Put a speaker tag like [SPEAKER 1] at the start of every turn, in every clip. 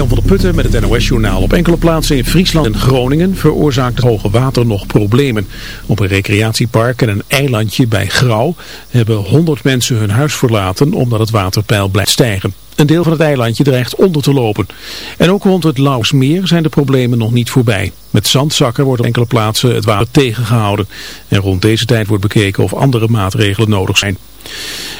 [SPEAKER 1] Jan van der Putten met het NOS-journaal. Op enkele plaatsen in Friesland en Groningen veroorzaakt het hoge water nog problemen. Op een recreatiepark en een eilandje bij Grauw hebben 100 mensen hun huis verlaten omdat het waterpeil blijft stijgen. Een deel van het eilandje dreigt onder te lopen. En ook rond het Lausmeer zijn de problemen nog niet voorbij. Met zandzakken wordt op enkele plaatsen het water tegengehouden. En rond deze tijd wordt bekeken of andere maatregelen nodig zijn.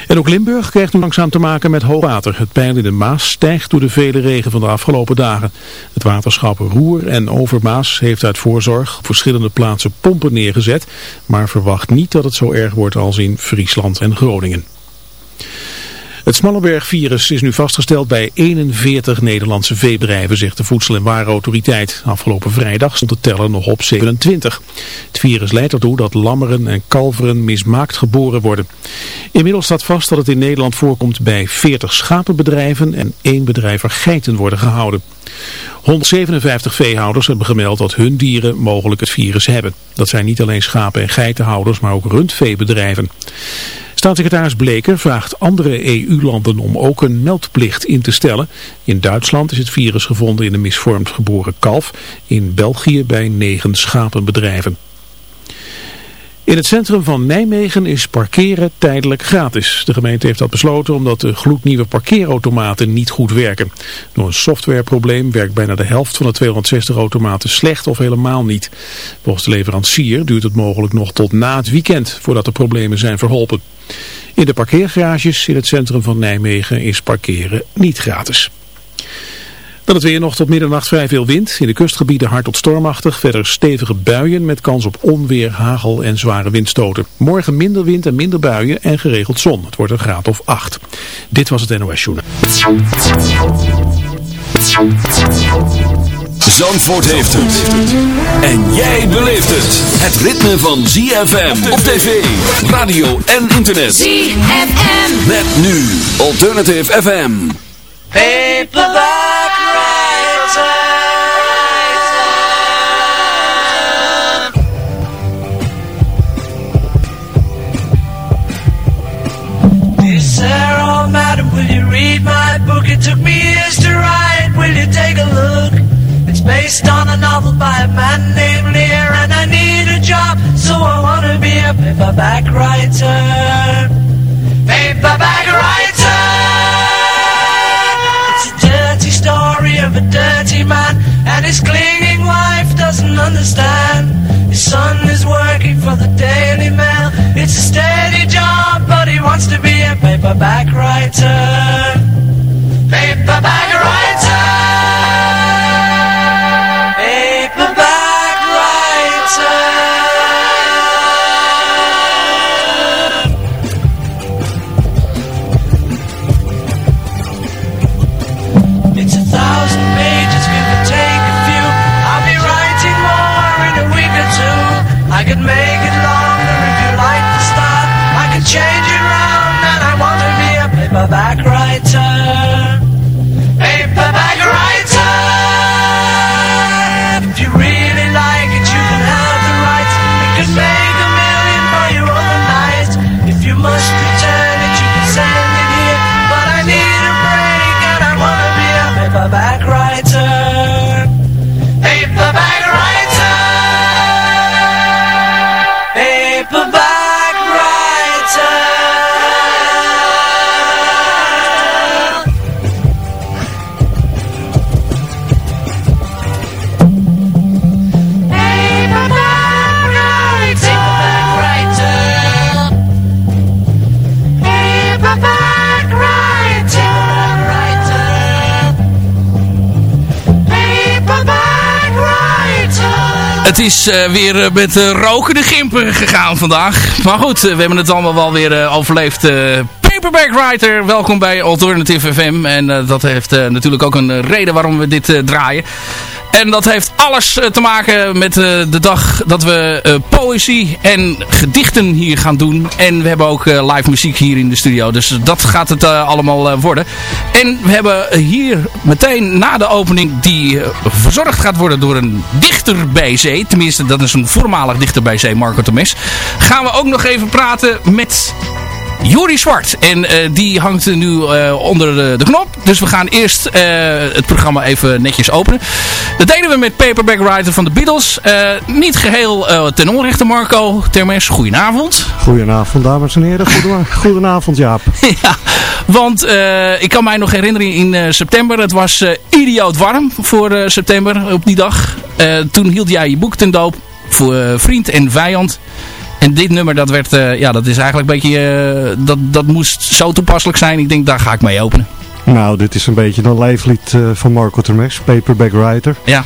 [SPEAKER 1] En ook Limburg krijgt nu langzaam te maken met hoogwater. Het peil in de Maas stijgt door de vele regen van de afgelopen dagen. Het waterschap Roer en Overmaas heeft uit voorzorg op verschillende plaatsen pompen neergezet. Maar verwacht niet dat het zo erg wordt als in Friesland en Groningen. Het Smallenberg-virus is nu vastgesteld bij 41 Nederlandse veebedrijven, zegt de Voedsel- en Warenautoriteit. Afgelopen vrijdag stond het tellen nog op 27. Het virus leidt ertoe dat lammeren en kalveren mismaakt geboren worden. Inmiddels staat vast dat het in Nederland voorkomt bij 40 schapenbedrijven en één bedrijf waar geiten worden gehouden. 157 veehouders hebben gemeld dat hun dieren mogelijk het virus hebben. Dat zijn niet alleen schapen- en geitenhouders, maar ook rundveebedrijven. Staatssecretaris Bleker vraagt andere EU-landen om ook een meldplicht in te stellen. In Duitsland is het virus gevonden in een misvormd geboren kalf. In België bij negen schapenbedrijven. In het centrum van Nijmegen is parkeren tijdelijk gratis. De gemeente heeft dat besloten omdat de gloednieuwe parkeerautomaten niet goed werken. Door een softwareprobleem werkt bijna de helft van de 260 automaten slecht of helemaal niet. Volgens de leverancier duurt het mogelijk nog tot na het weekend voordat de problemen zijn verholpen. In de parkeergarages in het centrum van Nijmegen is parkeren niet gratis. Dan het weer nog tot middernacht vrij veel wind. In de kustgebieden hard tot stormachtig. Verder stevige buien met kans op onweer, hagel en zware windstoten. Morgen minder wind en minder buien en geregeld zon. Het wordt een graad of 8. Dit was het NOS Journal.
[SPEAKER 2] Zandvoort heeft het. En jij beleeft het. Het ritme van ZFM op tv, radio en internet.
[SPEAKER 3] ZFM.
[SPEAKER 2] Met nu Alternative FM.
[SPEAKER 4] Paperback based on a novel by a man named Lear, and I need a job, so I wanna be a paperback writer. Paperback writer. Story of a dirty man, and his clinging wife doesn't understand. His son is working for the Daily Mail. It's a steady job, but he wants to be a paperback writer. Paperback writer.
[SPEAKER 5] Is eh, weer eh, met uh, rokende gimpen gegaan vandaag. Maar goed, eh, we hebben het allemaal wel weer eh, overleefd. eh, Paperback Writer, welkom bij Alternative FM. En eh, dat heeft eh, natuurlijk ook een eh, reden waarom we dit eh, draaien. En dat heeft alles eh, te maken met eh, de dag dat we eh, poëzie en gedichten hier gaan doen. En we hebben ook live muziek hier in de studio. Dus dat gaat het allemaal worden. En we hebben hier meteen na de opening die verzorgd gaat worden door een dichter bij zee. Tenminste, dat is een voormalig dichter bij zee, Marco Temes. Gaan we ook nog even praten met Jori Zwart. En die hangt nu onder de, de, knop. Dus we gaan eerst het programma even netjes openen. Dat deden we met Paperback Writer van de Beatles. niet geheel ten onrechte Marco Termes. Goedenavond.
[SPEAKER 3] Goedenavond dames en heren. Goedenavond Jaap.
[SPEAKER 5] ja, want ik kan mij nog herinneren in september. Het was idioot warm voor september op die dag. toen hield jij je boek ten doop voor vriend en vijand. En dit nummer, dat werd, uh, ja, dat is eigenlijk een beetje, uh, dat, dat moest zo toepasselijk zijn. Ik denk, daar ga ik mee openen.
[SPEAKER 3] Nou, dit is een beetje een lijflied uh, van Marco Termes, Paperback Writer.
[SPEAKER 5] Ja.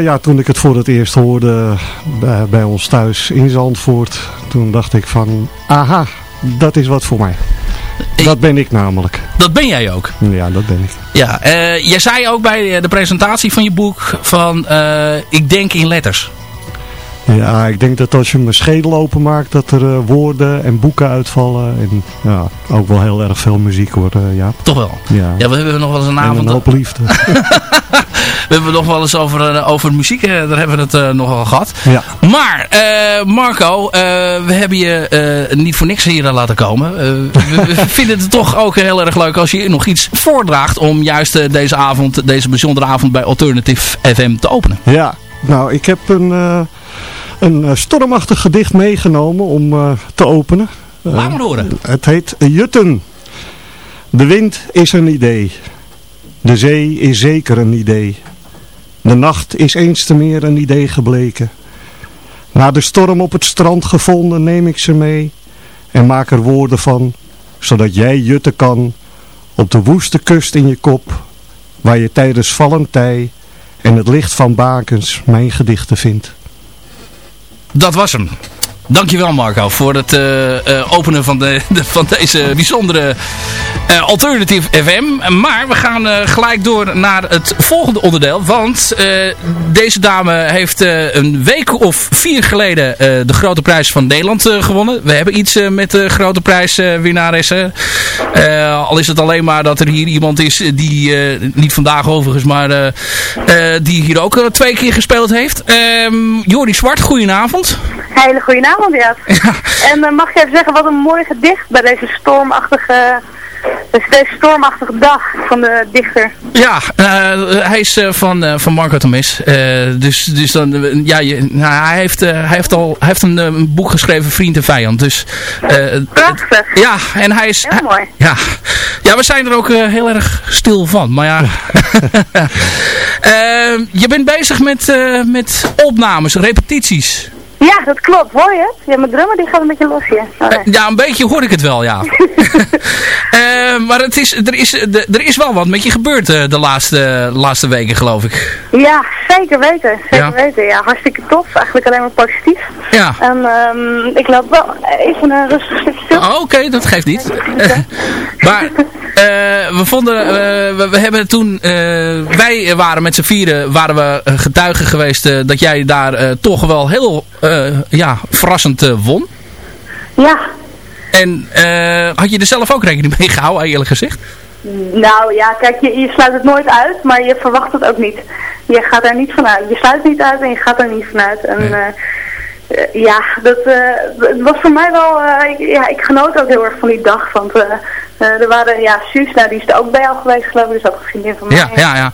[SPEAKER 3] ja, toen ik het voor het eerst hoorde bij, bij, ons thuis in Zandvoort, toen dacht ik van, aha, dat is wat voor mij. Dat ben ik namelijk.
[SPEAKER 5] Dat ben jij ook?
[SPEAKER 3] Ja, dat ben ik.
[SPEAKER 5] Ja, jij zei ook bij de presentatie van je boek van, ik denk in letters.
[SPEAKER 3] Ja, ik denk dat als je mijn schedel openmaakt, dat er uh, woorden en boeken uitvallen. En ja, ook wel heel erg veel muziek hoor, uh, ja.
[SPEAKER 5] Toch wel?
[SPEAKER 3] Ja.
[SPEAKER 5] ja, we hebben nog wel eens een avond...
[SPEAKER 3] En een hoop liefde.
[SPEAKER 5] we hebben nog wel eens over, uh, over muziek, daar hebben we het nogal gehad.
[SPEAKER 3] Ja.
[SPEAKER 5] Maar, Marco, we hebben je niet voor niks hier laten komen. we vinden het toch ook heel erg leuk als je nog iets voordraagt om juist deze avond, deze bijzondere avond bij Alternative FM te openen.
[SPEAKER 3] Ja, nou ik heb een een uh, stormachtig gedicht meegenomen om uh, te openen.
[SPEAKER 5] Uh, Laat maar horen.
[SPEAKER 3] Het heet Jutten. De wind is een idee. De zee is zeker een idee. De nacht is eens te meer een idee gebleken. Na de storm op het strand gevonden neem ik ze mee en maak er woorden van, zodat jij jutten kan op de woeste kust in je kop, waar je tijdens vallend tij en het licht van bakens mijn gedichten vindt
[SPEAKER 5] dat was hem. Dankjewel Marco voor het uh, uh, openen van, de, de, van deze bijzondere uh, Alternative FM. Maar we gaan gelijk door naar het volgende onderdeel. Want deze dame heeft een week of vier geleden de Grote Prijs van Nederland gewonnen. We hebben iets met de Grote Prijswinnaressen. al is het alleen maar dat er hier iemand is die, niet vandaag overigens, maar die hier ook twee keer gespeeld heeft. Um, Jordi Zwart, goedenavond.
[SPEAKER 6] Hele goedenavond, ja. En uh, mag ik even zeggen, wat een mooi gedicht bij deze stormachtige... Dus deze stormachtige dag van de dichter.
[SPEAKER 5] Ja, uh, hij is uh, van, uh, van Marco Tomis. dus, dus dan, ja, je, nou, hij, heeft, hij heeft al hij heeft een, een, boek geschreven, Vriend en Vijand. Dus,
[SPEAKER 6] Prachtig.
[SPEAKER 5] Ja, en hij is...
[SPEAKER 6] Heel mooi.
[SPEAKER 5] Ja, ja, we zijn er ook heel erg stil van. Maar ja... je bent bezig met, met opnames, repetities.
[SPEAKER 6] Ja, dat klopt. Hoor je het? Ja, mijn drummer die gaat een beetje los hier. Oh, nee.
[SPEAKER 5] Ja, een beetje hoor ik het wel, ja. uh, maar het is, er, is, er is wel wat met je gebeurd uh, de laatste, laatste weken, geloof ik.
[SPEAKER 6] Ja, zeker weten. Zeker ja. weten. Ja, hartstikke tof. Eigenlijk alleen maar positief.
[SPEAKER 5] Ja.
[SPEAKER 6] En um, ik loop wel even een rustig stukje stil.
[SPEAKER 5] Oh, Oké, okay, dat geeft niet. maar uh, we vonden, we, we, hebben toen, wij waren met z'n vieren, waren we getuigen geweest dat jij daar toch wel heel ja, verrassend won.
[SPEAKER 6] Ja.
[SPEAKER 5] En uh, had je er zelf ook rekening mee gehouden, eerlijk gezegd?
[SPEAKER 6] Nou ja, kijk, je, je sluit het nooit uit, maar je verwacht het ook niet. Je gaat er niet vanuit. Je sluit niet uit en je gaat er niet vanuit. En nee. uh, uh, ja, dat was voor mij wel, ik, ja, ik genoot ook heel erg van die dag. Want er waren, ja, Suus, nou, die is er ook bij jou geweest geloof ik, dus ook een vriendin van mij.
[SPEAKER 5] Ja, ja, ja.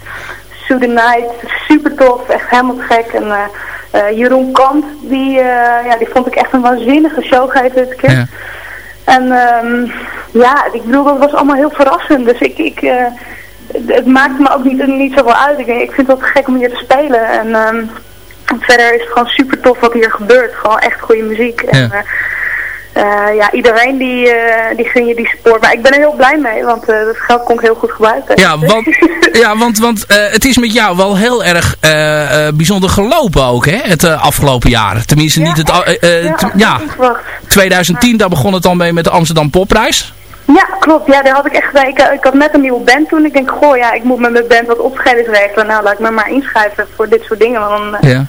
[SPEAKER 6] Sue the Night, super tof, echt helemaal gek. En uh, Jeroen Kant, die, uh, ja, die vond ik echt een waanzinnige show dit keer. Ja. En um, ja, ik bedoel, dat was allemaal heel verrassend. Dus ik, ik uh, het maakt me ook niet, niet zoveel uit. Ik, ik vind het wel gek om hier te spelen. En um, verder is het gewoon super tof wat hier gebeurt. Gewoon echt goede muziek.
[SPEAKER 5] Ja.
[SPEAKER 6] En, uh, ja, iedereen die, uh, die gun je die support. Maar ik ben er heel blij mee, want uh, dat geld kon ik heel goed gebruiken.
[SPEAKER 5] Ja, want, ja, want, want het is met jou wel heel erg bijzonder gelopen ook, hè? Het afgelopen jaar. Tenminste,
[SPEAKER 6] ja,
[SPEAKER 5] niet het...
[SPEAKER 6] ja,
[SPEAKER 5] ja 2010, daar begon het al mee met de Amsterdam Popprijs.
[SPEAKER 6] Ja, klopt. Ja, daar had ik echt bij. Ik, ik, had net een nieuwe band toen. Ik denk, goh, ja, ik moet met mijn band wat optredens regelen. Nou, laat ik me maar inschrijven voor dit soort dingen. Want dan,
[SPEAKER 5] ja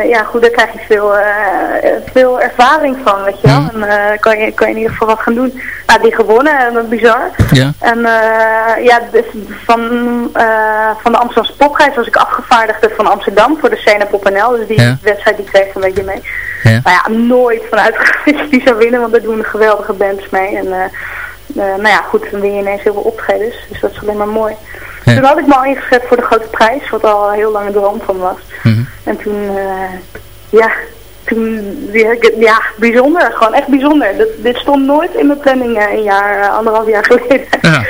[SPEAKER 6] ja, goed, daar krijg je veel, uh, veel ervaring van, weet je wel.
[SPEAKER 5] Mm.
[SPEAKER 6] En uh, kan, je, kan je in ieder geval wat gaan doen. Nou, die gewonnen, en dat bizar.
[SPEAKER 5] Ja.
[SPEAKER 6] En uh, ja, dus van, van de Amsterdamse popreis was ik afgevaardigde van Amsterdam voor de Scene.nl. Dus die
[SPEAKER 5] Ja.
[SPEAKER 6] wedstrijd die kreeg een beetje mee. Ja. Maar ja, nooit vanuit geweest die zou winnen, want daar doen geweldige bands mee. En nou ja, goed, dan win je ineens heel veel optredens. Dus dat is alleen maar mooi. Toen had ik me al ingezet voor de grote prijs, wat al heel lang een droom van was. Mhm. En toen, ja, ja, bijzonder. Gewoon echt bijzonder. dit stond nooit in mijn planning eh, een jaar, eh, anderhalf jaar geleden. Ja.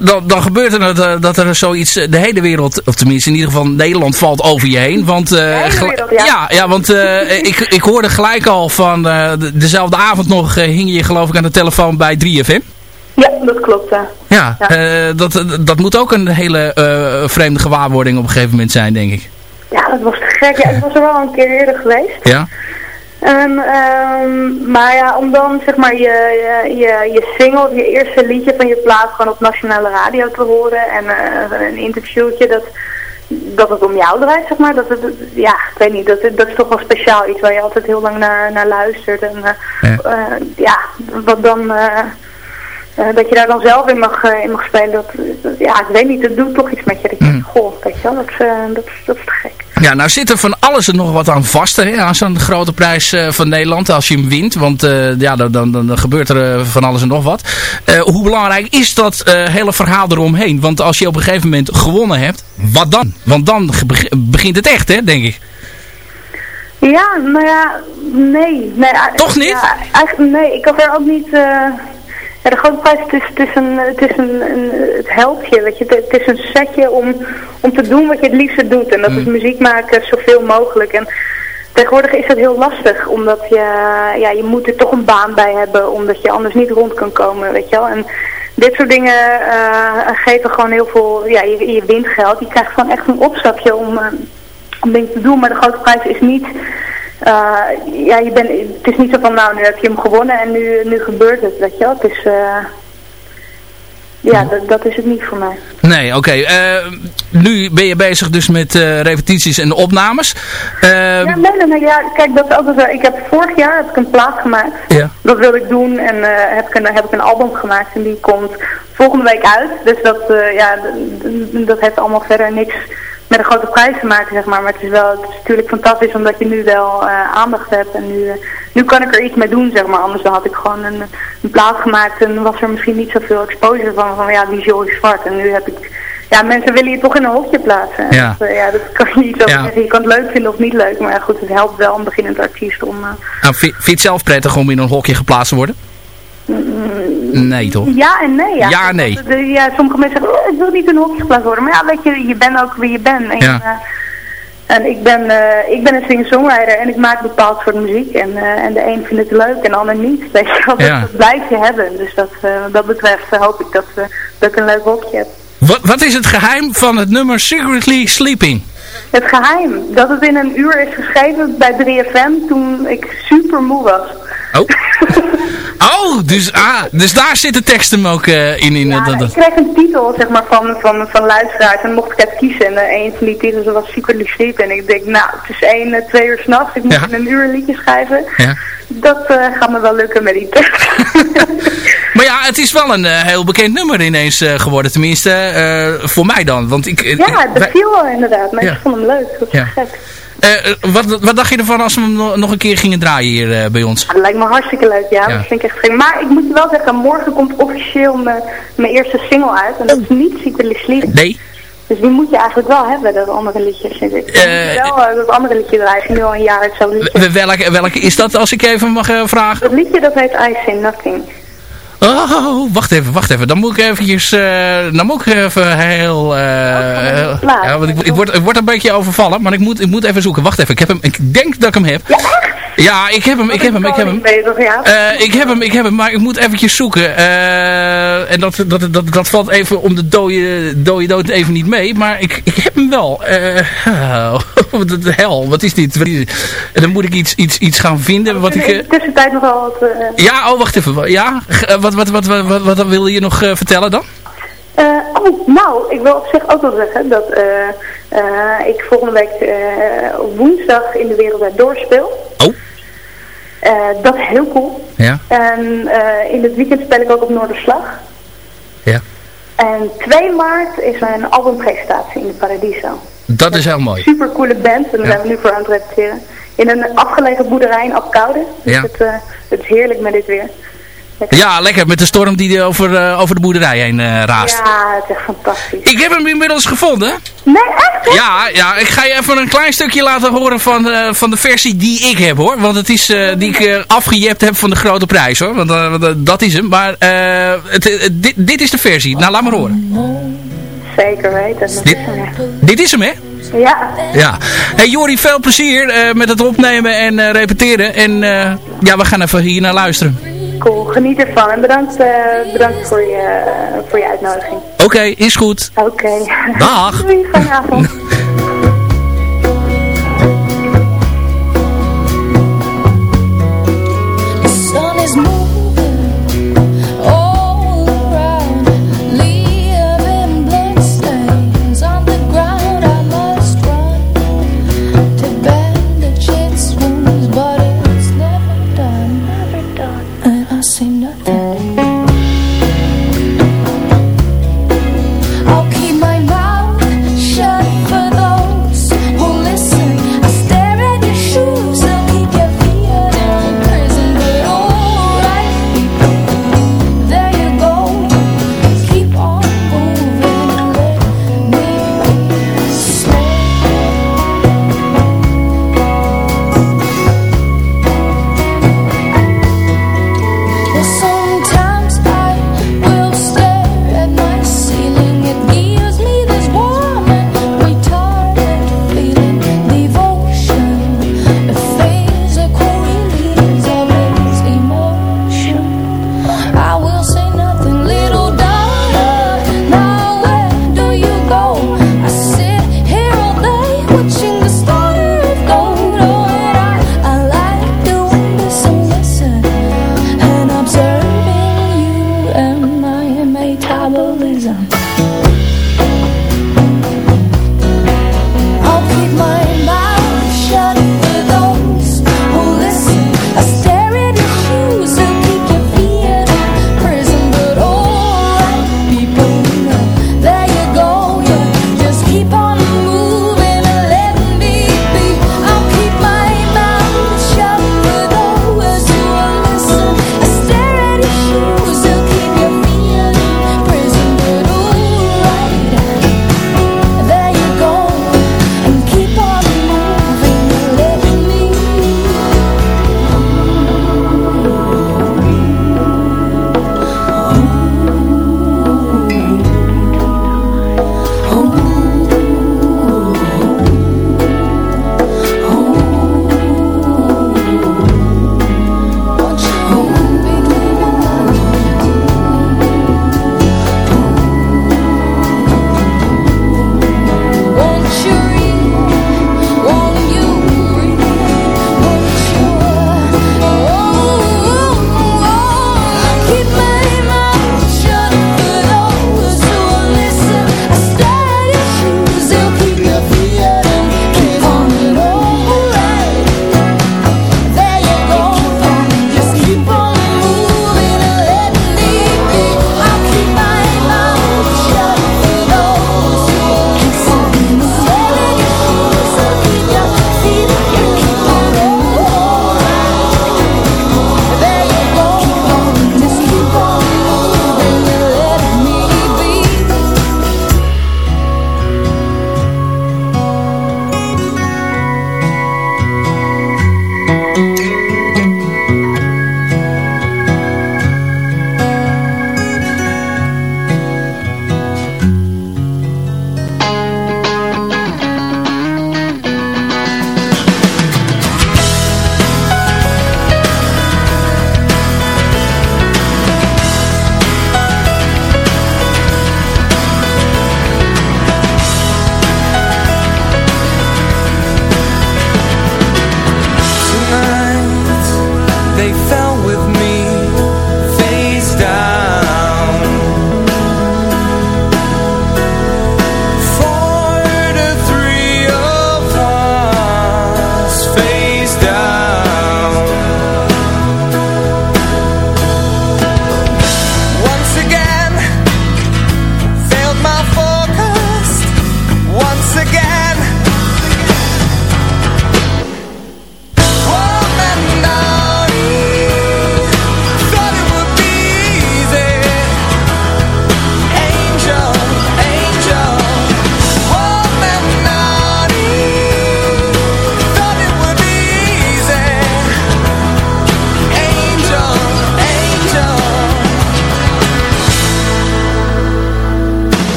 [SPEAKER 5] Dan, dan gebeurt er dat, dat er zoiets, de hele wereld, of tenminste in ieder geval Nederland valt over je heen. Want, uh, wereld, ja. ja. Ja, want ik, ik hoorde gelijk al van dezelfde avond nog hing je geloof ik aan de telefoon bij 3FM.
[SPEAKER 6] Ja, dat klopt.
[SPEAKER 5] Ja, ja. dat, dat moet ook een hele vreemde gewaarwording op een gegeven moment zijn, denk ik.
[SPEAKER 6] Ja, dat was te gek. Ja, ik was er wel een keer eerder geweest.
[SPEAKER 5] Ja.
[SPEAKER 6] Um, um, maar ja, om dan zeg maar je, je, je, je single, je eerste liedje van je plaat gewoon op nationale radio te horen en uh, een interviewtje dat, dat het om jou draait, zeg maar. Dat het, ja, ik weet niet, dat, dat is toch wel speciaal iets waar je altijd heel lang naar, naar luistert. En ja. Ja, wat dan... Uh, dat je daar dan zelf in mag, uh, in mag spelen, dat, dat, ja, ik weet niet, dat doet toch iets met je. Dat je mm. goh, weet je wel, dat, uh, dat, dat is te gek.
[SPEAKER 5] Ja, nou zit er van alles er nog wat aan vast hè, aan zo'n grote prijs van Nederland als je hem wint. Want uh, ja, dan, dan, dan gebeurt er van alles en nog wat. hoe belangrijk is dat hele verhaal eromheen? Want als je op een gegeven moment gewonnen hebt, wat dan? Want dan begint het echt, hè, denk ik.
[SPEAKER 6] Ja, nou ja, nee. nee
[SPEAKER 5] Toch niet? Ja,
[SPEAKER 6] nee, ik had er ook niet... Ja, de grote prijs, het is, het is, een, het, is een, een, het helpt je, weet je. Het, is een setje om, om te doen wat je het liefste doet. En dat is mm. muziek maken zoveel mogelijk. En tegenwoordig is dat heel lastig, omdat je, ja, je moet er toch een baan bij hebben, omdat je anders niet rond kan komen, weet je wel. En dit soort dingen uh, geven gewoon heel veel, ja, je, je wint geld. Je krijgt gewoon echt een opstapje om, uh, om dingen te doen. Maar de grote prijs is niet uh, ja, je bent, het is niet zo van, nou, nu heb je hem gewonnen en nu, nu gebeurt het, weet je wel. Het is, uh, ja, dat, dat is het niet voor mij.
[SPEAKER 5] Nee, oké. Okay. Uh, nu ben je bezig dus met repetities en opnames.
[SPEAKER 6] Ja, nee, nee, nee, ja, kijk, dat is altijd, ik heb vorig jaar heb ik een plaat gemaakt. Ja. Dat wil ik doen en heb, ik een, heb ik een album gemaakt en die komt volgende week uit. Dus dat, ja, dat heeft allemaal verder niks met een grote prijs te maken, zeg maar. Maar het is wel, het is natuurlijk fantastisch omdat je nu wel uh, aandacht hebt. En nu, uh, nu kan ik er iets mee doen, zeg maar. Anders dan had ik gewoon een, een plaat gemaakt en was er misschien niet zoveel exposure van. Van ja, die is Joris Zwart. En nu heb ik... Ja, mensen willen je toch in een hokje plaatsen. Ja, dat, uh, ja, dat kan je niet zo ja. zeggen. Je kan het leuk vinden of niet leuk. Maar ja, goed, het helpt wel een beginnend artiest om...
[SPEAKER 5] nou, vind je het zelf prettig om in een hokje geplaatst te worden? Nee, toch?
[SPEAKER 6] Ja en nee. Ja,
[SPEAKER 5] ja nee.
[SPEAKER 6] ja, sommige mensen zeggen, oh, ik wil niet een geplaatst worden. Maar ja, weet je, je bent ook wie je bent. En, ja. uh, en ik ben, uh, ik ben een singer-songwriter en ik maak bepaald soort muziek. En, uh, en de een vindt het leuk en de ander niet. Weet je wel, ja. dat, blijf je hebben. Dus dat, dat betreft hoop ik dat, dat ik een leuk hokje heb.
[SPEAKER 5] Wat, wat is het geheim van het nummer Secretly Sleeping?
[SPEAKER 6] Het geheim? Dat het in een uur is geschreven bij 3FM toen ik super moe was.
[SPEAKER 5] Oh. oh, dus, ah, dus daar zit de tekst hem ook uh, in. in
[SPEAKER 6] ja,
[SPEAKER 5] dat,
[SPEAKER 6] ik kreeg een titel zeg maar, van, van, van luisteraars en mocht ik het kiezen. En uh, een van die titels was Secretly Sleep. En ik denk, nou, het is één, uh, twee uur s'nachts. Ik moet in een uur een liedje schrijven. Ja. Dat gaat me wel lukken met die tekst.
[SPEAKER 5] maar ja, het is wel een heel bekend nummer ineens geworden. Tenminste, voor mij dan. Want ik,
[SPEAKER 6] ja, dat viel wel inderdaad. Maar ik vond hem leuk. Dat was gek.
[SPEAKER 5] Uh, wat, wat dacht je ervan als we hem nog een keer gingen draaien hier uh, bij ons?
[SPEAKER 6] Ja, dat lijkt me hartstikke leuk, ja. Dat vind ik echt gek. Maar ik moet je wel zeggen, morgen komt officieel mijn eerste single uit. En dat is niet Secretly Sleep.
[SPEAKER 5] Nee.
[SPEAKER 6] Dus die moet je eigenlijk wel hebben, dat andere liedje, vind ik. Uh, wel dat andere liedje draaien, nu al een jaar hetzelfde
[SPEAKER 5] Welke, welke is dat, als ik even mag vragen?
[SPEAKER 6] Dat liedje, dat heet I Say Nothing.
[SPEAKER 5] Oh, wacht even, wacht even. Dan moet ik eventjes, uh, dan moet ik even heel, uh, ja, want ik, ik, word, ik word een beetje overvallen, maar ik moet, ik moet even zoeken. Wacht even, ik heb hem, ik denk dat ik hem heb.
[SPEAKER 6] Ja?
[SPEAKER 5] Ja, ik heb hem, ik heb hem, ik heb hem. Uh, ik heb hem, ik heb hem, maar ik moet eventjes zoeken. En dat, dat, dat, dat valt even om de dode, dode dood even niet mee. Maar ik, ik heb hem wel. Uh, de hel, wat is dit? En dan moet ik iets, iets, iets gaan vinden. Wat ik,
[SPEAKER 6] in de tussentijd nog wel wat...
[SPEAKER 5] Ja, oh wacht even. Ja, wat, wat, wat, wat, wat, wat wil je nog vertellen dan?
[SPEAKER 6] Uh, oh, nou, ik wil op zich ook wel zeggen dat uh, uh, ik volgende week woensdag in de wereld doorspeel.
[SPEAKER 5] Oh.
[SPEAKER 6] dat is heel cool.
[SPEAKER 5] Ja.
[SPEAKER 6] En in het weekend speel ik ook op Noorderslag.
[SPEAKER 5] Ja.
[SPEAKER 6] En 2 maart is mijn albumpresentatie in de Paradiso.
[SPEAKER 5] Dat is heel mooi.
[SPEAKER 6] Super coole band en daar zijn we nu voor aan het repeteren. in een afgelegen boerderij in Apkoude. Dus ja. het, het is heerlijk met dit weer.
[SPEAKER 5] Ja, lekker. Met de storm die over, uh, over de boerderij heen uh, raast.
[SPEAKER 6] Ja, het is echt fantastisch.
[SPEAKER 5] Ik heb hem inmiddels gevonden.
[SPEAKER 6] Nee, echt?
[SPEAKER 5] Ja, ja, ik ga je even een klein stukje laten horen van, uh, van de versie die ik heb hoor. Want het is die ik afgejept heb van de grote prijs hoor. Want dat is hem. Maar het, dit, dit is de versie. Nou, laat maar horen.
[SPEAKER 6] Zeker weten.
[SPEAKER 5] Dit, dit is hem hè?
[SPEAKER 6] Ja.
[SPEAKER 5] Ja. Hey Jori, veel plezier met het opnemen en repeteren. En ja, we gaan even hier naar luisteren.
[SPEAKER 6] Cool, geniet ervan en bedankt, bedankt voor, je, voor je uitnodiging.
[SPEAKER 5] Oké, okay, is goed.
[SPEAKER 6] Oké. Okay.
[SPEAKER 5] Dag.
[SPEAKER 6] Doei, fijne avond.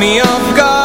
[SPEAKER 7] me off guard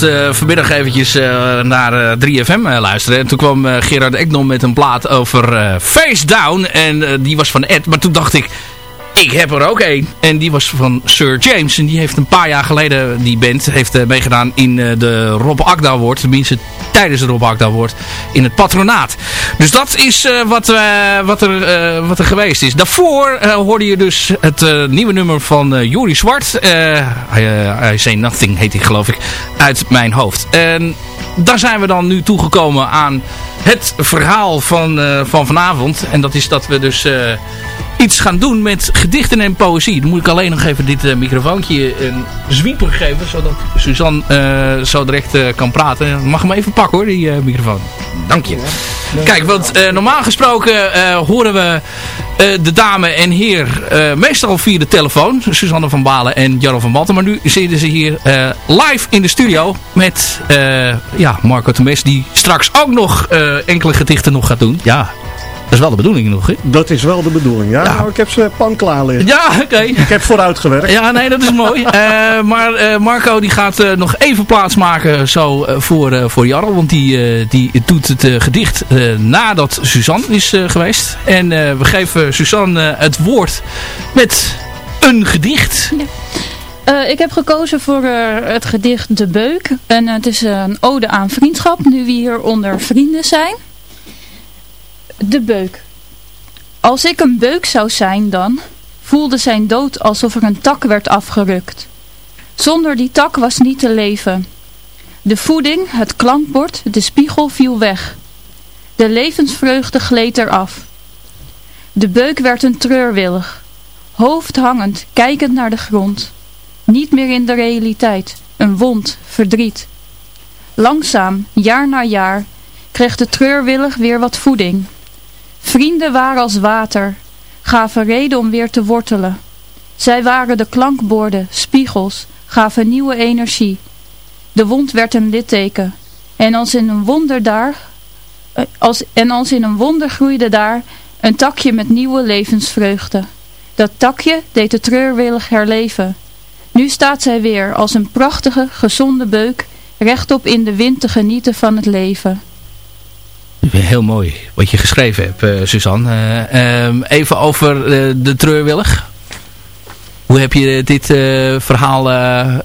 [SPEAKER 5] moest uh, vanmiddag eventjes uh, naar uh, 3FM luisteren. En toen kwam Gerard Ekdom met een plaat over Face Down. En die was van Ed. Maar toen dacht ik, ik heb er ook één. En die was van Sir James. En die heeft een paar jaar geleden, die band, heeft meegedaan in de Rob Akda Award. Tenminste, tijdens de Rob Akda Award in het patronaat. Dus dat is wat, wat, er, wat er geweest is. Daarvoor hoorde je dus het nieuwe nummer van Juri Zwart. I, I Say Nothing heet hij geloof ik uit mijn hoofd. En daar zijn we dan nu toegekomen aan het verhaal van, uh, van vanavond. En dat is dat we dus uh, iets gaan doen met gedichten en poëzie. Dan moet ik alleen nog even dit uh, microfoontje een zwieper geven. Zodat Suzanne zo direct kan praten. Mag hem even pakken hoor, die microfoon. Dank je. Kijk, want normaal gesproken horen we de dame en heer meestal via de telefoon. Suzanne van Balen en Jarro van Batten. Maar nu zitten ze hier live in de studio met ja, Marco Temes. Die straks ook nog enkele gedichten nog gaat doen. Ja, is wel de bedoeling nog, hè?
[SPEAKER 3] Dat is wel de bedoeling, ja. Nou, ik heb ze pan klaar liggen.
[SPEAKER 5] Ja, oké. Ik
[SPEAKER 3] heb vooruit gewerkt.
[SPEAKER 5] Ja, nee, dat is mooi. uh, maar uh, Marco die gaat uh, nog even plaatsmaken zo voor, voor Jarl. Want die, die doet het gedicht nadat Suzanne is geweest. En we geven Suzanne het woord met een gedicht.
[SPEAKER 8] Ja. ik heb gekozen voor het gedicht De Beuk. En het is een ode aan vriendschap, nu we hier onder vrienden zijn. De beuk. Als ik een beuk zou zijn dan, voelde zijn dood alsof er een tak werd afgerukt. Zonder die tak was niet te leven. De voeding, het klankbord, de spiegel viel weg. De levensvreugde gleed eraf. De beuk werd een treurwillig, hoofd hangend, kijkend naar de grond. Niet meer in de realiteit, een wond, verdriet. Langzaam, jaar na jaar, kreeg de treurwillig weer wat voeding. Vrienden waren als water, gaven reden om weer te wortelen. Zij waren de klankborden, spiegels, gaven nieuwe energie. De wond werd een litteken. En als in een wonder daar, eh, als, en als in een wonder groeide daar een takje met nieuwe levensvreugde. Dat takje deed de treurwillig herleven. Nu staat zij weer als een prachtige, gezonde beuk rechtop in de wind te genieten van het leven.
[SPEAKER 5] Heel mooi wat je geschreven hebt, uh, Suzanne. Uh, um, even over uh, de treurwillig. Hoe heb je dit verhaal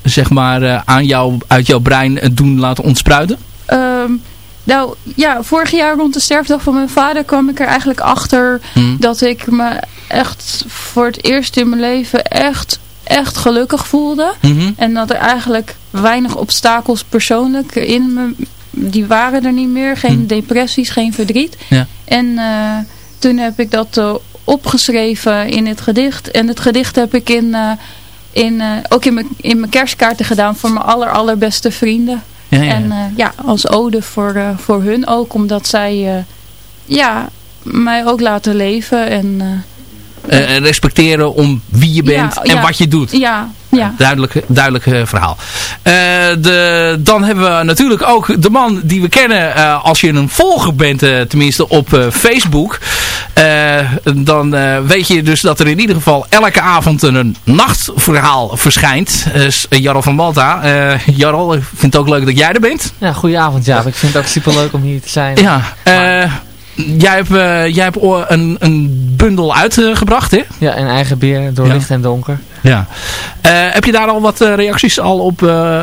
[SPEAKER 5] zeg maar, aan jou, uit jouw brein doen laten ontspruiten?
[SPEAKER 8] Um, nou ja, vorig jaar rond de sterfdag van mijn vader kwam ik er eigenlijk achter hmm. dat ik me echt voor het eerst in mijn leven echt, echt gelukkig voelde. Mm En dat er eigenlijk weinig obstakels persoonlijk in me die waren er niet meer. Geen hm. depressies, geen verdriet. Ja. En uh, toen heb ik dat uh, opgeschreven in het gedicht. En het gedicht heb ik in, uh, in, ook in mijn, in mijn kerstkaarten gedaan voor mijn aller, allerbeste vrienden. Ja, ja. En ja, als ode voor, voor hun ook. Omdat zij ja, mij ook laten leven. En,
[SPEAKER 5] respecteren om wie je bent en wat je doet.
[SPEAKER 8] Ja, Ja.
[SPEAKER 5] Duidelijk, duidelijk verhaal. de, dan hebben we natuurlijk ook de man die we kennen als je een volger bent, tenminste op Facebook. dan weet je dus dat er in ieder geval elke avond een nachtverhaal verschijnt. Jarl van Malta. Jarl, ik vind het ook leuk dat jij er bent.
[SPEAKER 9] Ja, goedenavond Jaap. Ik vind het ook super leuk om hier te zijn.
[SPEAKER 5] Ja, jij hebt, uh, jij hebt een, een bundel uitgebracht, hè?
[SPEAKER 9] Ja, een eigen beer door licht en donker.
[SPEAKER 5] Ja. Uh, heb je daar al wat uh, reacties al op,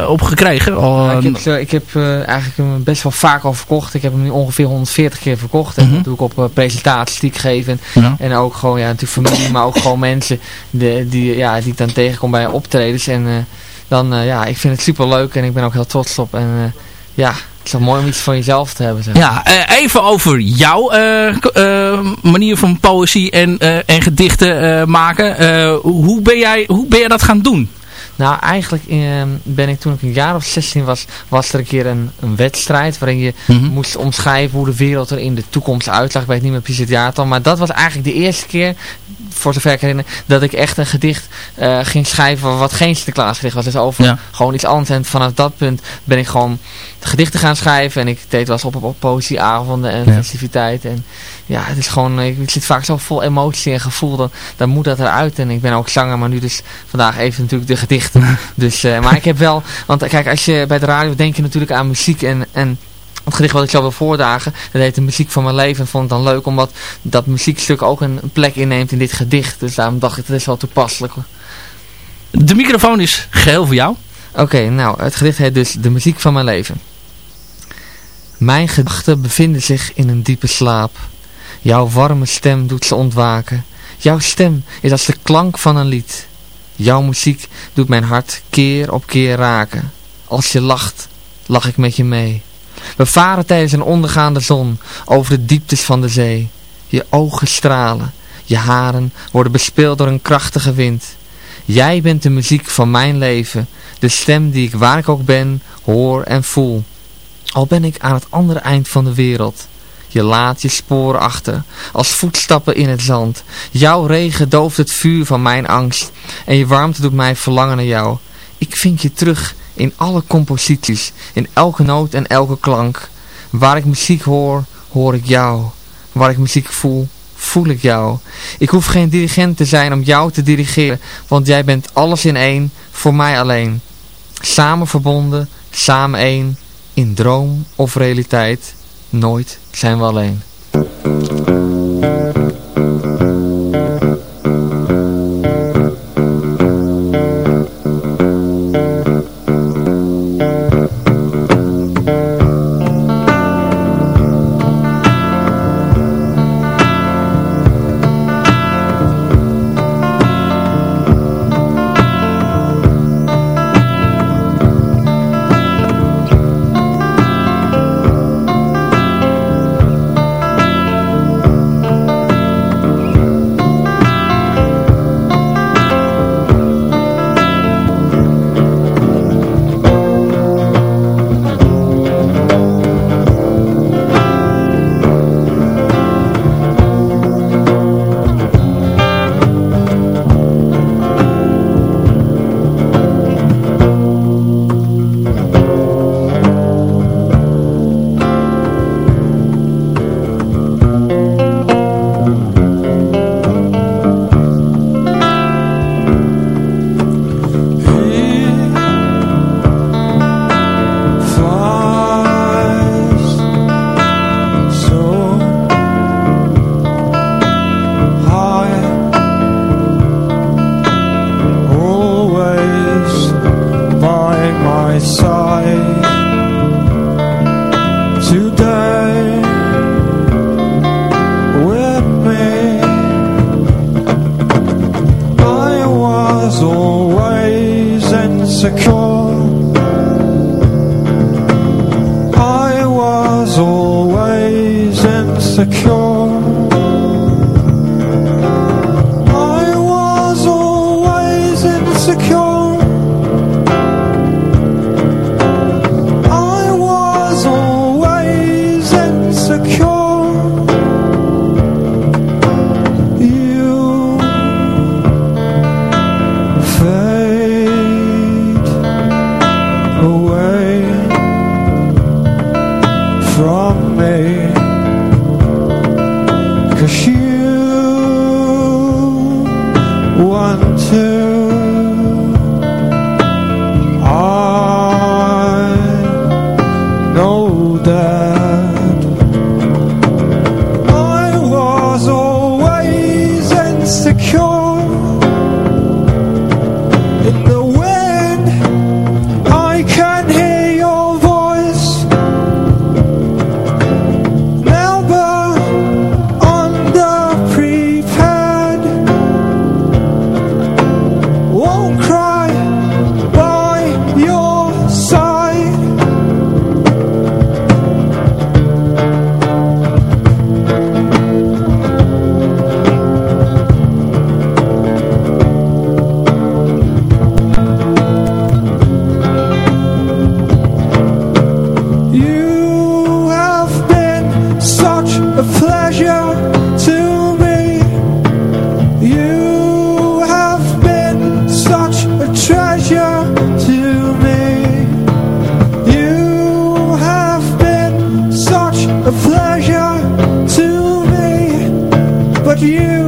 [SPEAKER 5] op gekregen? Al,
[SPEAKER 9] ik heb, ik heb eigenlijk best wel vaak al verkocht. Ik heb hem nu ongeveer 140 keer verkocht. En mhm. dat doe ik op presentaties die ik geef. En, en ook gewoon, ja, natuurlijk familie, maar ook gewoon mensen die, die, ja, die ik dan tegenkom bij optredens. En dan, ja, ik vind het super leuk en ik ben ook heel trots op. En ja, het is wel mooi om iets van jezelf te hebben. Zeg.
[SPEAKER 5] Ja, uh, even over jouw uh, uh, manier van poëzie en, en gedichten maken. hoe, ben jij, hoe ben jij dat gaan doen?
[SPEAKER 9] Nou, eigenlijk ehm, ben ik toen ik een jaar of 16 was, was er een keer een, een wedstrijd waarin je mhm. moest omschrijven hoe de wereld er in de toekomst uitzag. Ik weet niet meer precies het jaartal, maar dat was eigenlijk de eerste keer voor zover ik herinner, dat ik echt een gedicht uh, ging schrijven wat geen Sinterklaasgedicht was. Dus over gewoon iets anders. En vanaf dat punt ben ik gewoon gedichten gaan schrijven. En ik deed wel eens op, op, poëzieavonden en festiviteiten. En ja, het is gewoon, ik zit vaak zo vol emotie en gevoel, dan, dan moet dat eruit. En ik ben ook zanger, maar nu dus vandaag even natuurlijk de gedichten. dus, uh, maar ik heb wel, want kijk, als je bij de radio denk je natuurlijk aan muziek en... en het gedicht wat ik zo wil voordagen, dat heet de muziek van mijn leven. En vond het dan leuk omdat dat muziekstuk ook een plek inneemt in dit gedicht. Dus daarom dacht ik, dat is wel toepasselijk.
[SPEAKER 5] De microfoon is geheel voor jou.
[SPEAKER 9] Oké, nou, het gedicht heet dus de muziek van mijn leven. Mijn gedachten bevinden zich in een diepe slaap. Jouw warme stem doet ze ontwaken. Jouw stem is als de klank van een lied. Jouw muziek doet mijn hart keer op keer raken. Als je lacht, lach ik met je mee. We varen tijdens een ondergaande zon over de dieptes van de zee. Je ogen stralen, je haren worden bespeeld door een krachtige wind. Jij bent de muziek van mijn leven, de stem die ik waar ik ook ben, hoor en voel. Al ben ik aan het andere eind van de wereld. Je laat je sporen achter, als voetstappen in het zand. Jouw regen dooft het vuur van mijn angst en je warmte doet mij verlangen naar jou. Ik vind je terug in alle composities, in elke noot en elke klank. Waar ik muziek hoor, hoor ik jou. Waar ik muziek voel, voel ik jou. Ik hoef geen dirigent te zijn om jou te dirigeren, want jij bent alles in één, voor mij alleen. Samen verbonden, samen één, in droom of realiteit, nooit zijn we alleen.
[SPEAKER 10] secure. You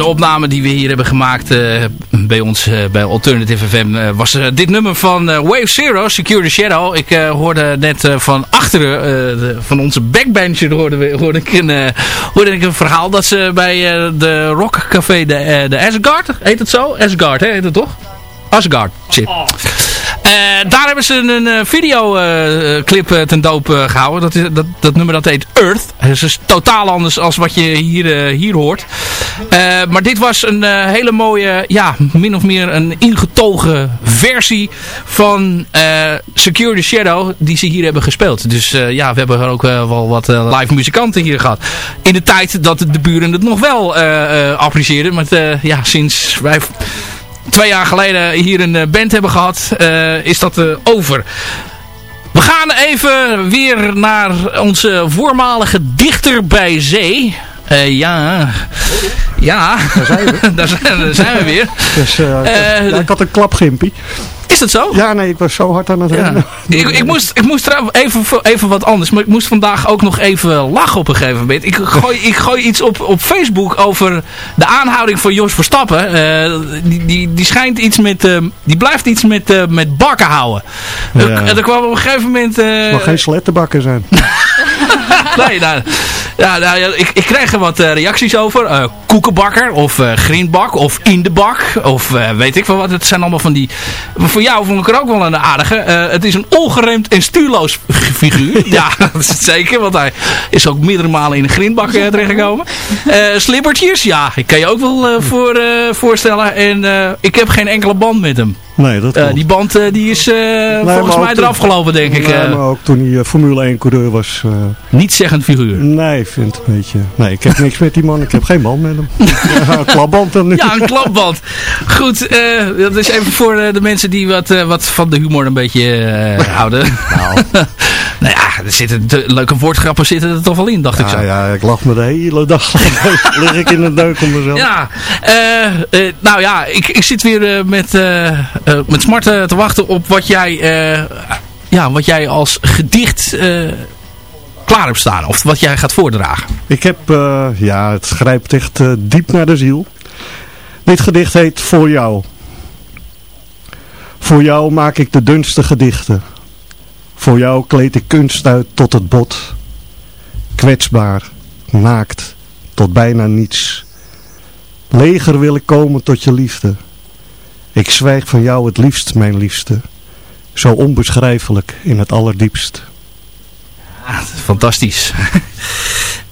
[SPEAKER 5] een opname die we hier hebben gemaakt eh, bij ons eh, bij Alternative FM eh, was dit nummer van Wave Zero, Secure the Shadow. Ik hoorde net van achteren, de- van onze backbencher hoorde, we- hoorde, ik een, hoorde ik een verhaal dat ze bij de rockcafé de, de Asgard, heet het zo? Asgard, hè, heet het toch? Asgard, shit. Eh, daar hebben ze een, een videoclip eh, ten doop eh, gehouden. Dat, is, dat, dat nummer dat heet Earth. Dat is dus totaal anders als wat je hier, eh, hier hoort. Eh, maar dit was een eh, hele mooie, ja, min of meer een ingetogen versie van eh, Secure the Shadow die ze hier hebben gespeeld. Dus eh, ja, we hebben ook eh, wel wat eh, live muzikanten hier gehad. In de tijd dat de buren het nog wel eh, eh, apprecieerden. Maar eh, ja, sinds wij twee jaar geleden hier een eh, band hebben gehad, eh, is dat eh, over. We gaan even weer naar onze voormalige dichter bij zee. Ja, ja, daar zijn we, daar, zijn, daar zijn we weer.
[SPEAKER 3] Dus, ja, ik had een klapgimpie.
[SPEAKER 5] Is dat zo?
[SPEAKER 3] Ja, nee, ik was zo hard aan het
[SPEAKER 5] Ja.
[SPEAKER 3] rennen.
[SPEAKER 5] Ik, ik moest, ik moest trouwens even, even wat anders. Maar ik moest vandaag ook nog even lachen op een gegeven moment. Ik gooi, ik gooi iets op, op Facebook over de aanhouding van Jos Verstappen. Eh, die, die, die schijnt iets met... eh, die blijft iets met, eh, met bakken houden.
[SPEAKER 3] Ja.
[SPEAKER 5] En er kwam op een gegeven moment... eh,
[SPEAKER 3] Het mag geen slettenbakken zijn.
[SPEAKER 5] nee, nou, ja, nou, ja, ik, ik kreeg er wat eh, reacties over. Eh, koekenbakker of eh greenbak of in de bak of eh, weet ik veel wat. Het zijn allemaal van die... voor jou vond ik er ook wel een aardige. Eh, het is een ongeremd en stuurloos figuur. ja, dat is het zeker. Want hij is ook meerdere malen in een greenbak eh, terechtgekomen. Eh slippertjes, ja, ik kan je ook wel voor, voorstellen. En ik heb geen enkele band met hem.
[SPEAKER 3] Nee, dat klopt.
[SPEAKER 5] die band die is volgens mij eraf gelopen, denk ik.
[SPEAKER 3] Nee, maar ook toen hij Formule 1 coureur was.
[SPEAKER 5] Niet zeggend figuur.
[SPEAKER 3] Nee, vind een beetje... Nee, ik heb niks met die man. Ik heb geen band met hem. ja, een klapband dan nu.
[SPEAKER 5] Ja, een klapband. Goed, dat is even voor de mensen die wat, wat van de humor een beetje houden. Nou. nou ja, er zitten leuke woordgrappen zitten er toch wel in, dacht ik zo.
[SPEAKER 3] Ja, ik lach me de hele dag. lig ik in de deuk om mezelf.
[SPEAKER 5] Ja, uh, nou ja, ik, ik zit weer met, met smart te wachten op wat jij, ja, wat jij als gedicht klaar hebt staan. Of wat jij gaat voordragen.
[SPEAKER 3] Ik heb, ja, het grijpt echt diep naar de ziel. Dit gedicht heet Voor jou. Voor jou maak ik de dunste gedichten. Voor jou kleed ik kunst uit tot het bot. Kwetsbaar, naakt, tot bijna niets. Leger wil ik komen tot je liefde. Ik zwijg van jou het liefst, mijn liefste. Zo onbeschrijfelijk in het allerdiepst.
[SPEAKER 5] Ah, fantastisch.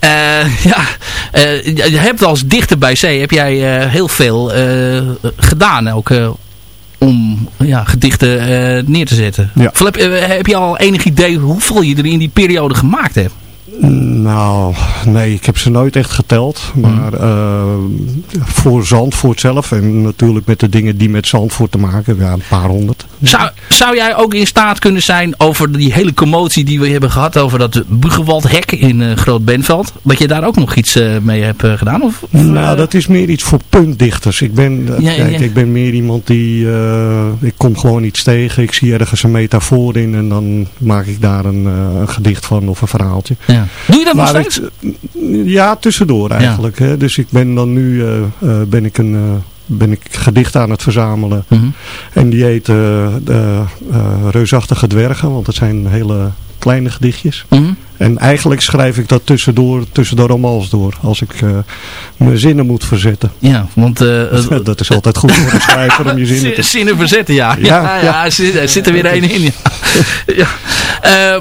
[SPEAKER 5] uh, ja, uh, je hebt als dichter bij zee heb jij uh, heel veel gedaan. Ook om ja, gedichten neer te zetten. Ja. Heb, heb, je al enig idee hoeveel je er in die periode gemaakt hebt?
[SPEAKER 3] Nou, nee, ik heb ze nooit echt geteld. Maar uh, voor Zandvoort zelf en natuurlijk met de dingen die met Zandvoort te maken ja, een paar honderd.
[SPEAKER 5] Zou, zou jij ook in staat kunnen zijn over die hele commotie die we hebben gehad over dat Bugewald-hek in uh, Groot Benveld? Dat je daar ook nog iets uh, mee hebt gedaan? Of,
[SPEAKER 3] nou, dat is meer iets voor puntdichters. Ik ben, ja, kijk, ja. ik ben meer iemand die, ik kom gewoon iets tegen. Ik zie ergens een metafoor in en dan maak ik daar een, een gedicht van of een verhaaltje.
[SPEAKER 5] Ja. Doe je dat nog steeds?
[SPEAKER 3] ja, tussendoor eigenlijk. Hè. Dus ik ben dan nu uh, uh, ben ik een... Uh, ben ik gedicht aan het verzamelen. Mm -hmm. En die heet Reusachtige Dwergen, want het zijn hele kleine gedichtjes. Mm -hmm. En eigenlijk schrijf ik dat tussendoor, tussen de romans door. Als ik uh, mijn zinnen moet verzetten.
[SPEAKER 5] Ja, want... Uh,
[SPEAKER 3] dat is altijd goed voor een schrijver om je zinnen te...
[SPEAKER 5] Zinnen verzetten, ja. Ja, ja, ja. ja zit, er zit er weer één in. Ja. Uh,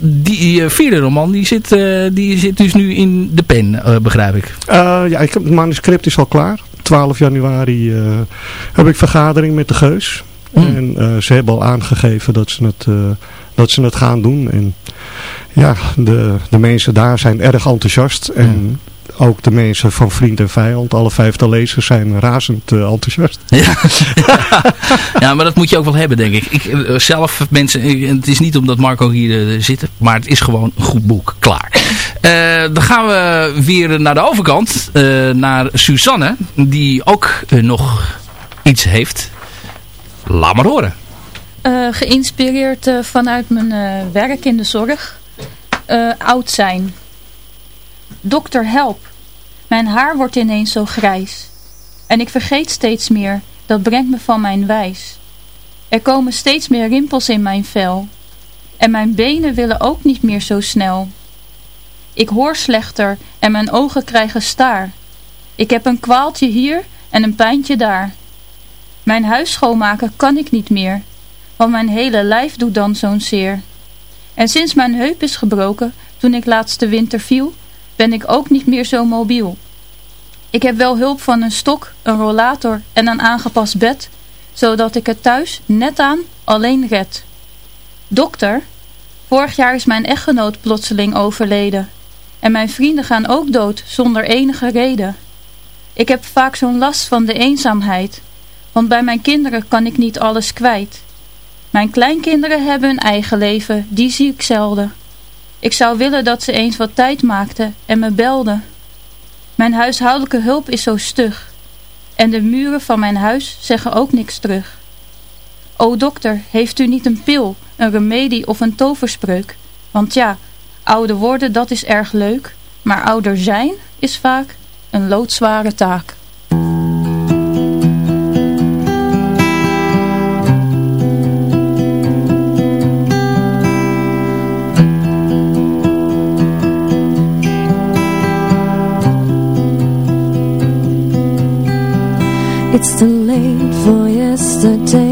[SPEAKER 5] die vierde roman, die zit, die zit dus nu in de pen, begrijp ik.
[SPEAKER 3] ja, ik heb, het manuscript is al klaar. 12 januari heb ik vergadering met de Geus. Mm. En ze hebben al aangegeven dat ze het, dat ze het gaan doen. En ja, de, de mensen daar zijn erg enthousiast. En ook de mensen van Vriend en Vijand, alle vijfde lezers zijn razend uh, enthousiast.
[SPEAKER 5] Ja. ja, maar dat moet je ook wel hebben, denk ik. ik uh, zelf, mensen, het is niet omdat Marco hier uh, zit, maar het is gewoon een goed boek, klaar. dan gaan we weer naar de overkant, naar Suzanne, die ook nog iets heeft. Laat maar horen.
[SPEAKER 8] geïnspireerd vanuit mijn werk in de zorg uh, oud zijn. Dokter, help. Mijn haar wordt ineens zo grijs. En ik vergeet steeds meer, dat brengt me van mijn wijs. Er komen steeds meer rimpels in mijn vel. En mijn benen willen ook niet meer zo snel. Ik hoor slechter en mijn ogen krijgen staar. Ik heb een kwaaltje hier en een pijntje daar. Mijn huis schoonmaken kan ik niet meer, want mijn hele lijf doet dan zo'n zeer. En sinds mijn heup is gebroken, toen ik laatste winter viel, ben ik ook niet meer zo mobiel. Ik heb wel hulp van een stok, een rollator en een aangepast bed, zodat ik het thuis net aan alleen red. Dokter, vorig jaar is mijn echtgenoot plotseling overleden. En mijn vrienden gaan ook dood zonder enige reden. Ik heb vaak zo'n last van de eenzaamheid, want bij mijn kinderen kan ik niet alles kwijt. Mijn kleinkinderen hebben een eigen leven, die zie ik zelden. Ik zou willen dat ze eens wat tijd maakten en me belden. Mijn huishoudelijke hulp is zo stug. En de muren van mijn huis zeggen ook niks terug. O dokter, heeft u niet een pil, een remedie of een toverspreuk? Want ja, ouder worden dat is erg leuk, maar ouder zijn is vaak een loodzware taak.
[SPEAKER 11] It's too late for yesterday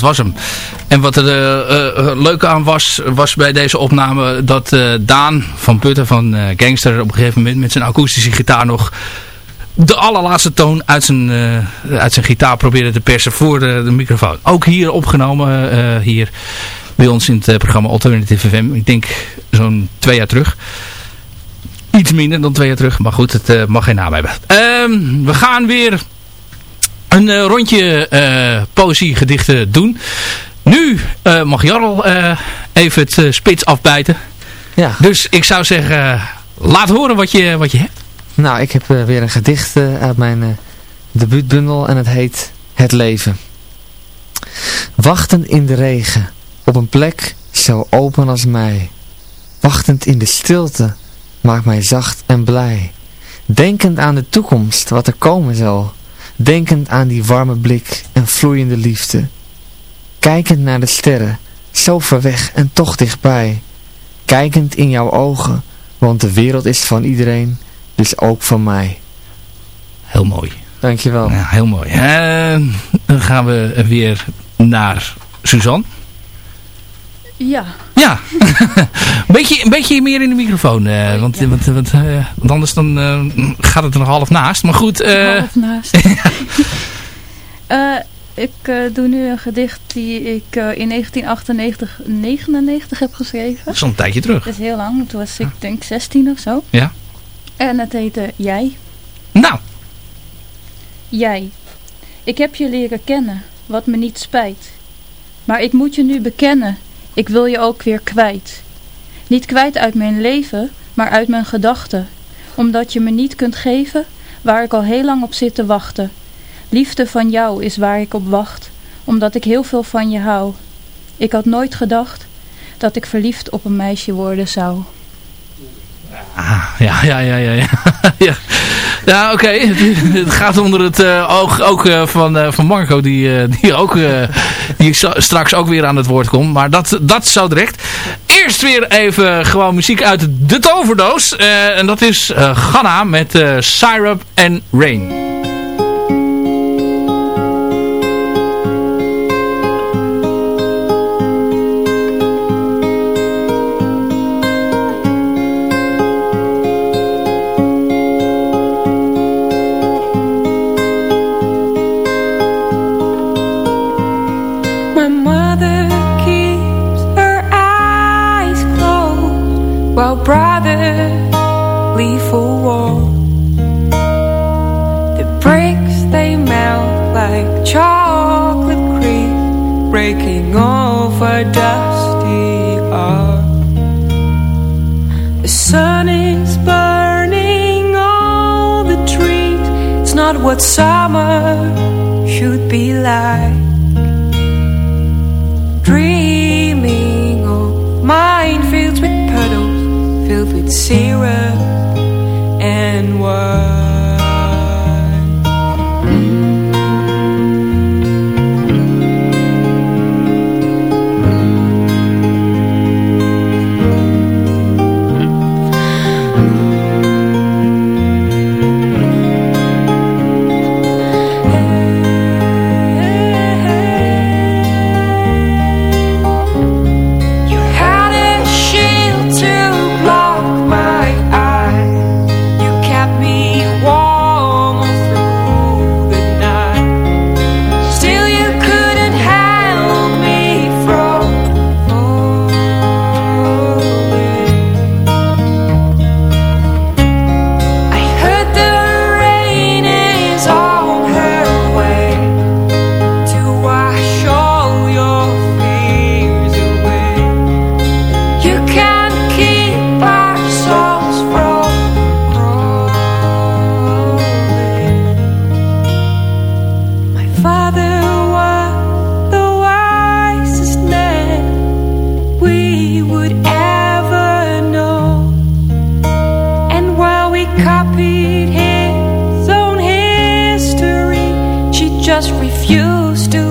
[SPEAKER 5] Dat was hem. En wat er eh, eh, leuk aan was, was bij deze opname dat eh, Daan van Putten van eh, Gangster op een gegeven moment met zijn akoestische gitaar nog de allerlaatste toon uit zijn, eh, uit zijn gitaar probeerde te persen voor de, microfoon. Ook hier opgenomen, eh, hier bij ons in het eh, programma Alternative FM. Ik denk zo'n twee jaar terug. Iets minder dan twee jaar terug, maar goed, het eh, mag geen naam hebben. Ehm, we gaan weer een eh, rondje eh poëziegedichten doen. Nu eh, mag Jarl even het spits afbijten.
[SPEAKER 9] Ja.
[SPEAKER 5] Dus ik zou zeggen, laat horen wat je, wat je hebt.
[SPEAKER 9] Nou, ik heb weer een gedicht uit mijn debuutbundel en het heet Het Leven. Wachtend in de regen, op een plek zo open als mij. Wachtend in de stilte, maakt mij zacht en blij. Denkend aan de toekomst, wat er komen zal. Denkend aan die warme blik en vloeiende liefde. Kijkend naar de sterren, zo ver weg en toch dichtbij. Kijkend in jouw ogen, want de wereld is van iedereen, dus ook van mij.
[SPEAKER 5] Heel mooi.
[SPEAKER 9] Dankjewel.
[SPEAKER 5] Ja, heel mooi. Dan gaan we weer naar Suzanne.
[SPEAKER 8] Ja,
[SPEAKER 5] Ja, een, beetje, een beetje meer in de microfoon. eh, want, want, want, eh, want anders dan, eh, gaat het er nog half naast. Maar goed,
[SPEAKER 8] half naast. Ik doe nu een gedicht die ik in 1998, 99 heb geschreven.
[SPEAKER 5] dat is al een tijdje terug.
[SPEAKER 8] Dat is heel lang, toen was ik denk 16 of zo.
[SPEAKER 5] Ja.
[SPEAKER 8] En het heette Jij.
[SPEAKER 5] Nou,
[SPEAKER 8] Jij. Ik heb je leren kennen, wat me niet spijt. Maar ik moet je nu bekennen, ik wil je ook weer kwijt. Niet kwijt uit mijn leven, maar uit mijn gedachten. Omdat je me niet kunt geven, waar ik al heel lang op zit te wachten. Liefde van jou is waar ik op wacht, omdat ik heel veel van je hou. Ik had nooit gedacht dat ik verliefd op een meisje worden zou.
[SPEAKER 5] Ah, ja, ja, ja, ja. Ja, ja. oké. Het, gaat onder het eh, oog ook eh, van, eh, van Marco, die, die, ook, die straks ook weer aan het woord komt. Maar dat, dat zo direct. Eerst weer even gewoon muziek uit de toverdoos. En dat is Ghana met Syrup and Rain.
[SPEAKER 12] My mother keeps her eyes closed While brothers leave for war. The bricks, they melt like chocolate cream Breaking over dusty art The sun is burning all the trees. It's not what summer should be like. syrup and water. just refuse to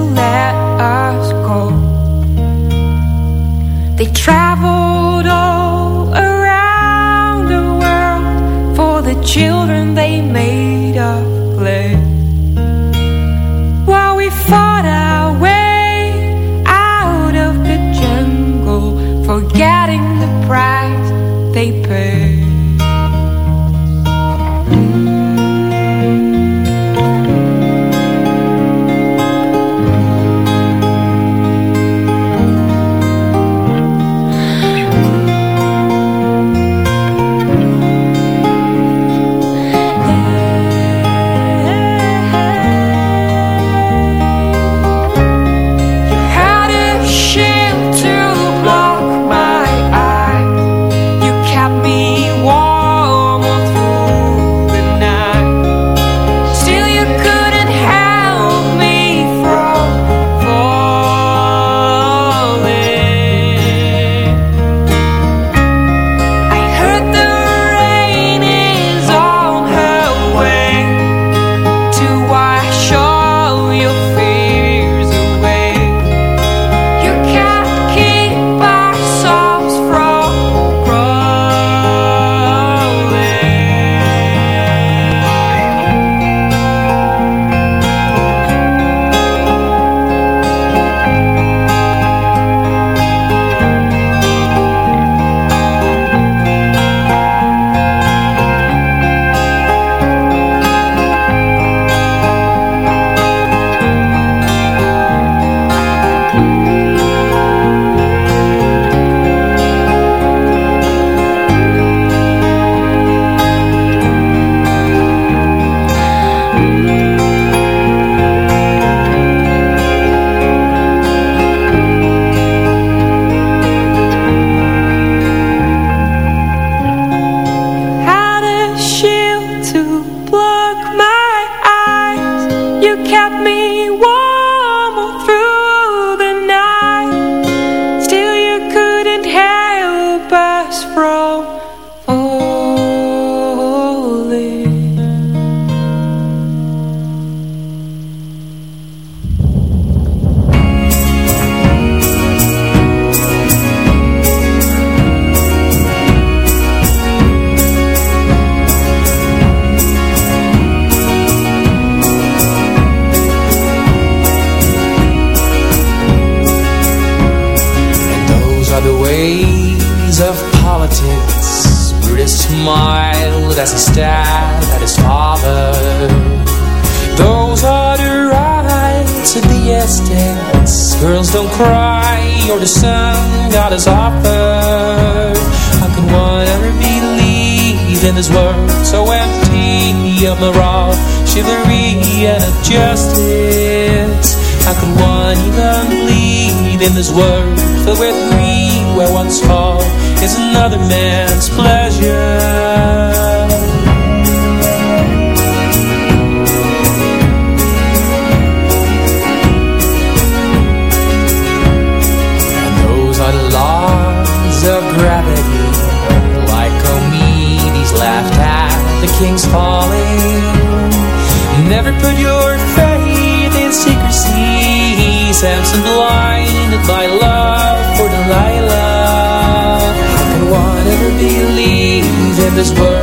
[SPEAKER 13] this world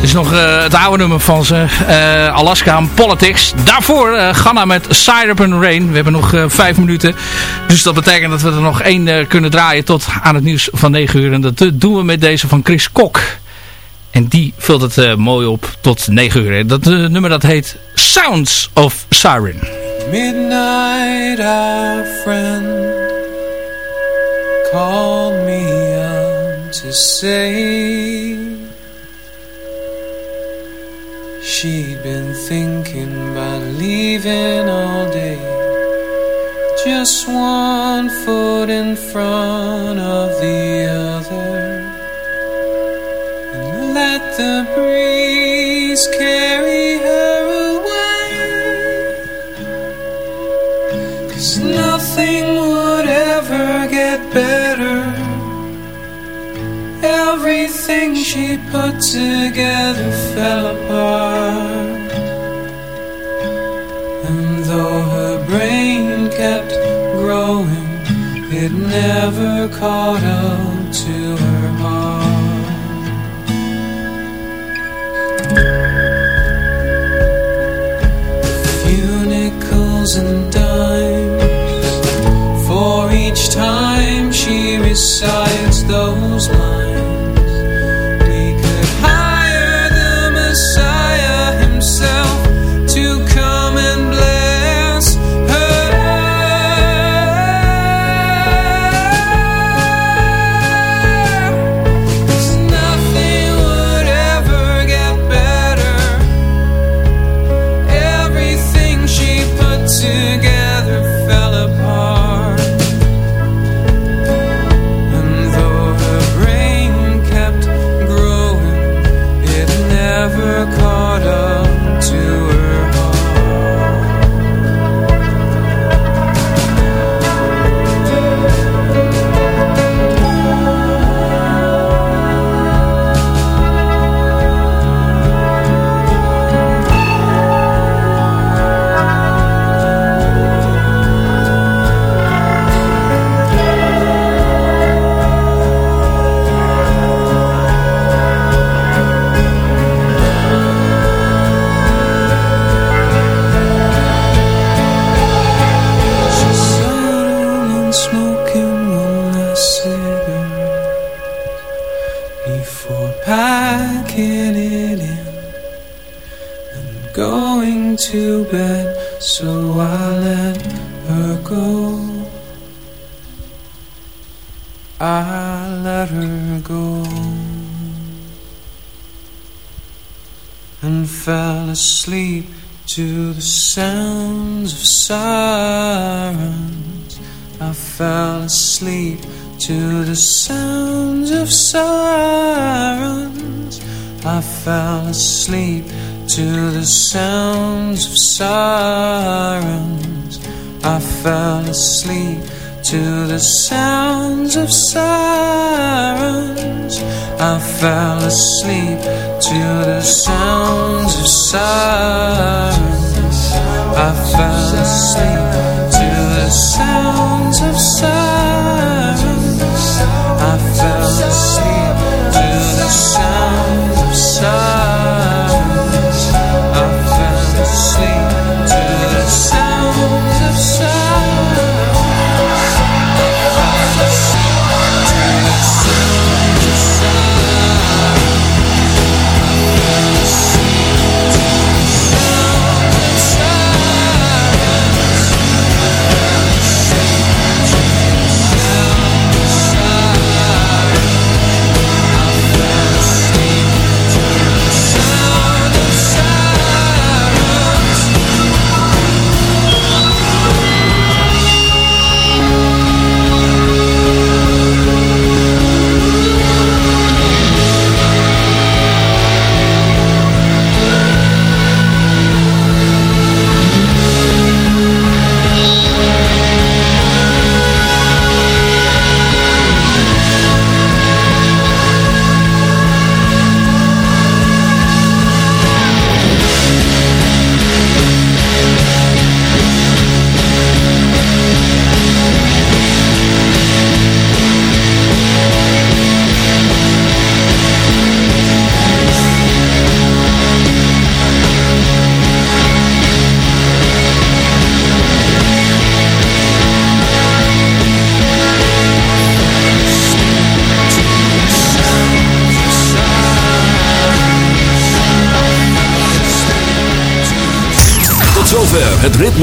[SPEAKER 13] is
[SPEAKER 5] nog eh, het oude nummer van ze. eh, Alaska Politics. Daarvoor eh, Ghana met Syrup and Rain. We hebben nog vijf minuten. Dus dat betekent dat we er nog één kunnen draaien tot aan het nieuws van 9 uur. En dat doen we met deze van Chris Kok. En die vult het mooi op tot 9 uur. Dat eh, nummer dat heet Sounds of Siren.
[SPEAKER 7] Midnight, our friend called me to say she'd been thinking about leaving all day. Just one foot in front of the other. And let the breeze carry Everything she put together fell apart. And though her brain kept growing, it never caught up to her heart. few nickels and dimes for each time she recites those lines.